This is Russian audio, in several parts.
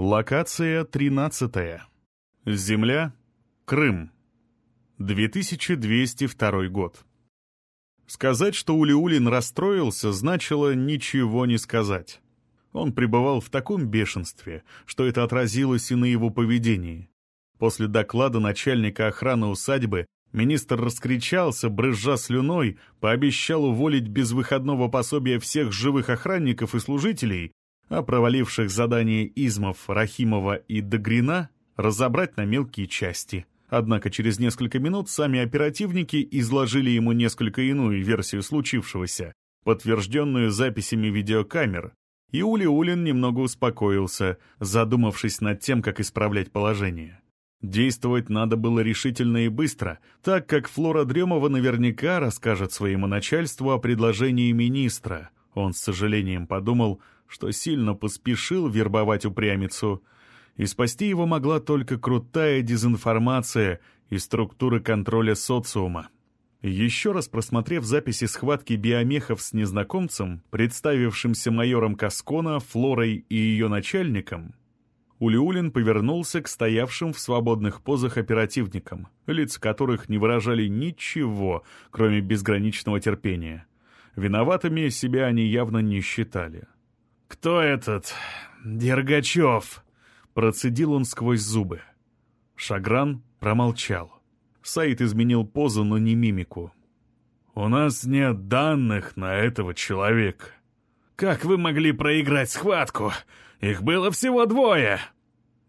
Локация 13. Земля. Крым. 2202 год. Сказать, что Улиулин расстроился, значило ничего не сказать. Он пребывал в таком бешенстве, что это отразилось и на его поведении. После доклада начальника охраны усадьбы министр раскричался, брызжа слюной, пообещал уволить без выходного пособия всех живых охранников и служителей а проваливших задание Измов, Рахимова и Дагрина разобрать на мелкие части. Однако через несколько минут сами оперативники изложили ему несколько иную версию случившегося, подтвержденную записями видеокамер, и Ули Улин немного успокоился, задумавшись над тем, как исправлять положение. Действовать надо было решительно и быстро, так как Флора Дремова наверняка расскажет своему начальству о предложении министра. Он с сожалением подумал, что сильно поспешил вербовать упрямицу, и спасти его могла только крутая дезинформация и структуры контроля социума. Еще раз просмотрев записи схватки биомехов с незнакомцем, представившимся майором Каскона, Флорой и ее начальником, Улиулин повернулся к стоявшим в свободных позах оперативникам, лица которых не выражали ничего, кроме безграничного терпения. Виноватыми себя они явно не считали. «Кто этот? Дергачев?» Процедил он сквозь зубы. Шагран промолчал. Саид изменил позу, но не мимику. «У нас нет данных на этого человека». «Как вы могли проиграть схватку? Их было всего двое!»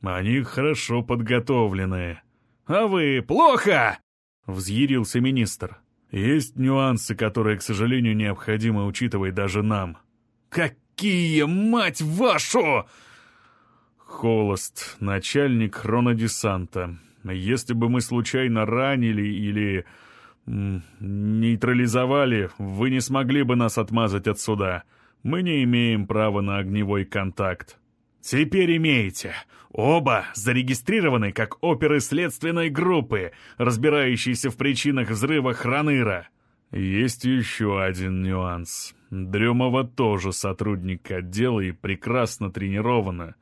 «Они хорошо подготовленные». «А вы плохо!» — взъярился министр. «Есть нюансы, которые, к сожалению, необходимо учитывать даже нам». «Как какие, мать вашу!» Холост, начальник хронодесанта. Если бы мы случайно ранили или нейтрализовали, вы не смогли бы нас отмазать от суда. Мы не имеем права на огневой контакт. Теперь имеете. Оба зарегистрированы как оперы следственной группы, разбирающиеся в причинах взрыва Храныра. Есть еще один нюанс. Дремова тоже сотрудник отдела и прекрасно тренирована.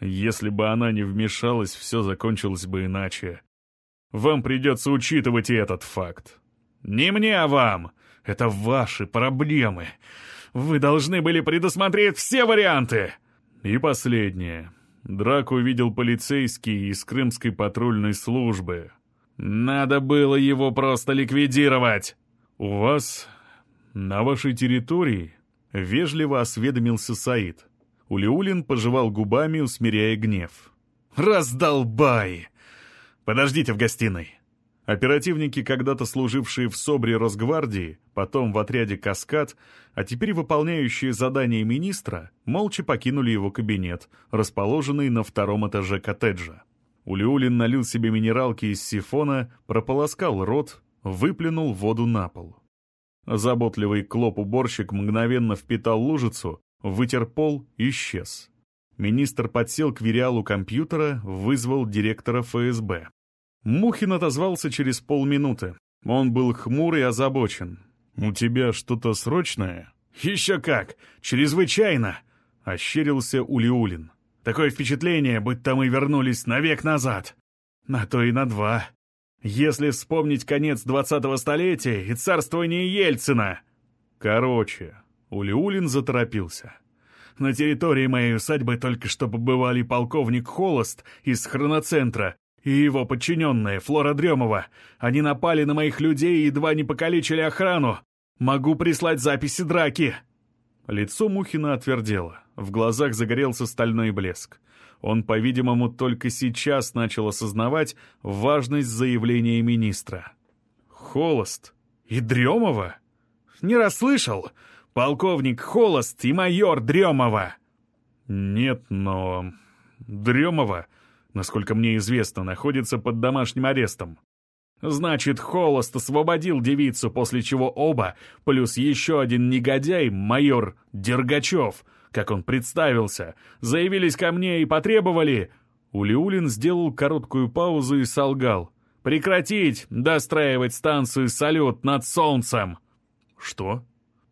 Если бы она не вмешалась, все закончилось бы иначе. Вам придется учитывать и этот факт. Не мне, а вам. Это ваши проблемы. Вы должны были предусмотреть все варианты. И последнее. Драку видел полицейский из Крымской патрульной службы. Надо было его просто ликвидировать. У вас «На вашей территории?» — вежливо осведомился Саид. Улиулин пожевал губами, усмиряя гнев. «Раздолбай! Подождите в гостиной!» Оперативники, когда-то служившие в СОБРе Росгвардии, потом в отряде «Каскад», а теперь выполняющие задания министра, молча покинули его кабинет, расположенный на втором этаже коттеджа. Улиулин налил себе минералки из сифона, прополоскал рот, выплюнул воду на пол. Заботливый клоп-уборщик мгновенно впитал лужицу, вытер пол, исчез. Министр подсел к вериалу компьютера, вызвал директора ФСБ. Мухин отозвался через полминуты. Он был хмур и озабочен. «У тебя что-то срочное?» «Еще как! Чрезвычайно!» — ощерился Улиулин. «Такое впечатление, будто мы вернулись навек назад. На то и на два. Если вспомнить конец двадцатого столетия и царствование Ельцина. Короче, Улиулин заторопился. На территории моей усадьбы только что побывали полковник Холост из хроноцентра и его подчиненные, Флора Дремова. Они напали на моих людей и едва не покалечили охрану. Могу прислать записи драки. Лицо Мухина отвердело. В глазах загорелся стальной блеск. Он, по-видимому, только сейчас начал осознавать важность заявления министра. «Холост? И Дремова?» «Не расслышал? Полковник Холост и майор Дремова!» «Нет, но... Дремова, насколько мне известно, находится под домашним арестом. Значит, Холост освободил девицу, после чего оба, плюс еще один негодяй, майор Дергачев, как он представился, заявились ко мне и потребовали... Улиулин сделал короткую паузу и солгал. «Прекратить достраивать станцию «Салют» над Солнцем!» «Что?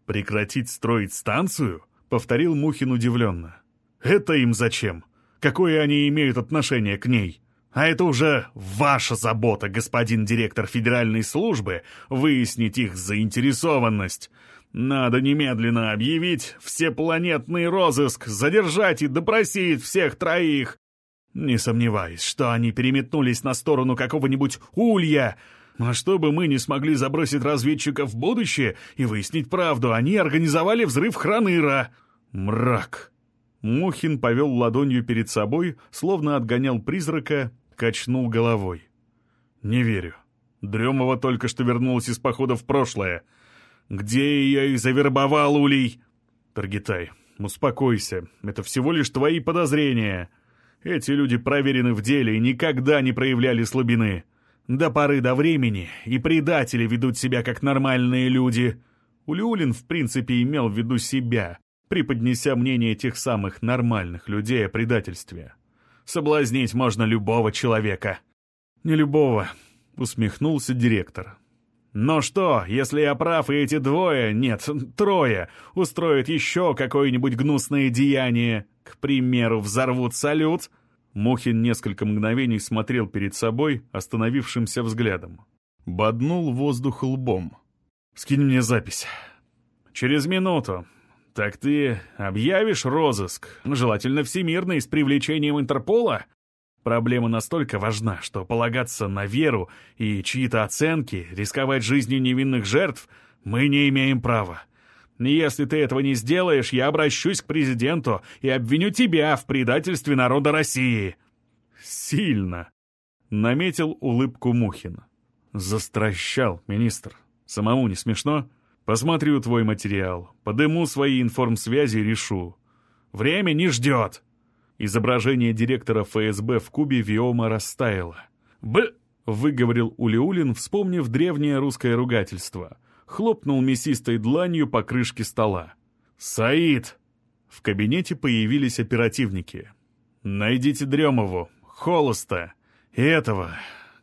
Прекратить строить станцию?» — повторил Мухин удивленно. «Это им зачем? Какое они имеют отношение к ней? А это уже ваша забота, господин директор федеральной службы, выяснить их заинтересованность. Надо немедленно объявить всепланетный розыск, задержать и допросить всех троих. Не сомневаюсь, что они переметнулись на сторону какого-нибудь улья. А чтобы мы не смогли забросить разведчиков в будущее и выяснить правду, они организовали взрыв Храныра. Мрак. Мухин повел ладонью перед собой, словно отгонял призрака, качнул головой. «Не верю. Дремова только что вернулась из похода в прошлое. Где ее и завербовал Улей?» «Таргитай, успокойся. Это всего лишь твои подозрения. Эти люди проверены в деле и никогда не проявляли слабины. До поры до времени и предатели ведут себя как нормальные люди». Улиулин, в принципе, имел в виду себя, преподнеся мнение тех самых нормальных людей о предательстве. Соблазнить можно любого человека. Не любого, усмехнулся директор. Но что, если я прав, и эти двое, нет, трое, устроят еще какое-нибудь гнусное деяние? К примеру, взорвут салют? Мухин несколько мгновений смотрел перед собой остановившимся взглядом. Боднул воздух лбом. «Скинь мне запись». «Через минуту. «Так ты объявишь розыск, желательно всемирный, с привлечением Интерпола?» Проблема настолько важна, что полагаться на веру и чьи-то оценки, рисковать жизнью невинных жертв мы не имеем права. Если ты этого не сделаешь, я обращусь к президенту и обвиню тебя в предательстве народа России». «Сильно», — наметил улыбку Мухин. «Застращал, министр. Самому не смешно?» Посмотрю твой материал, подыму свои информсвязи и решу. Время не ждет!» Изображение директора ФСБ в кубе Виома растаяло. «Б...» — выговорил Улиулин, вспомнив древнее русское ругательство. Хлопнул мясистой дланью по крышке стола. «Саид!» В кабинете появились оперативники. «Найдите Дремову, Холоста и этого,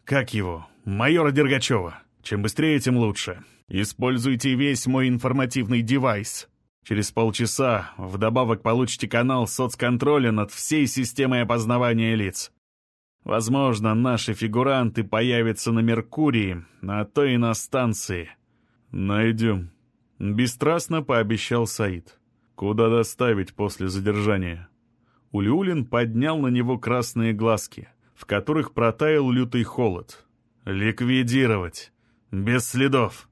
как его, майора Дергачева. Чем быстрее, тем лучше. Используйте весь мой информативный девайс. Через полчаса вдобавок получите канал соцконтроля над всей системой опознавания лиц. Возможно, наши фигуранты появятся на Меркурии, а то и на станции. Найдем. Бесстрастно пообещал Саид. Куда доставить после задержания? Улюлин поднял на него красные глазки, в которых протаял лютый холод. «Ликвидировать! Без следов!»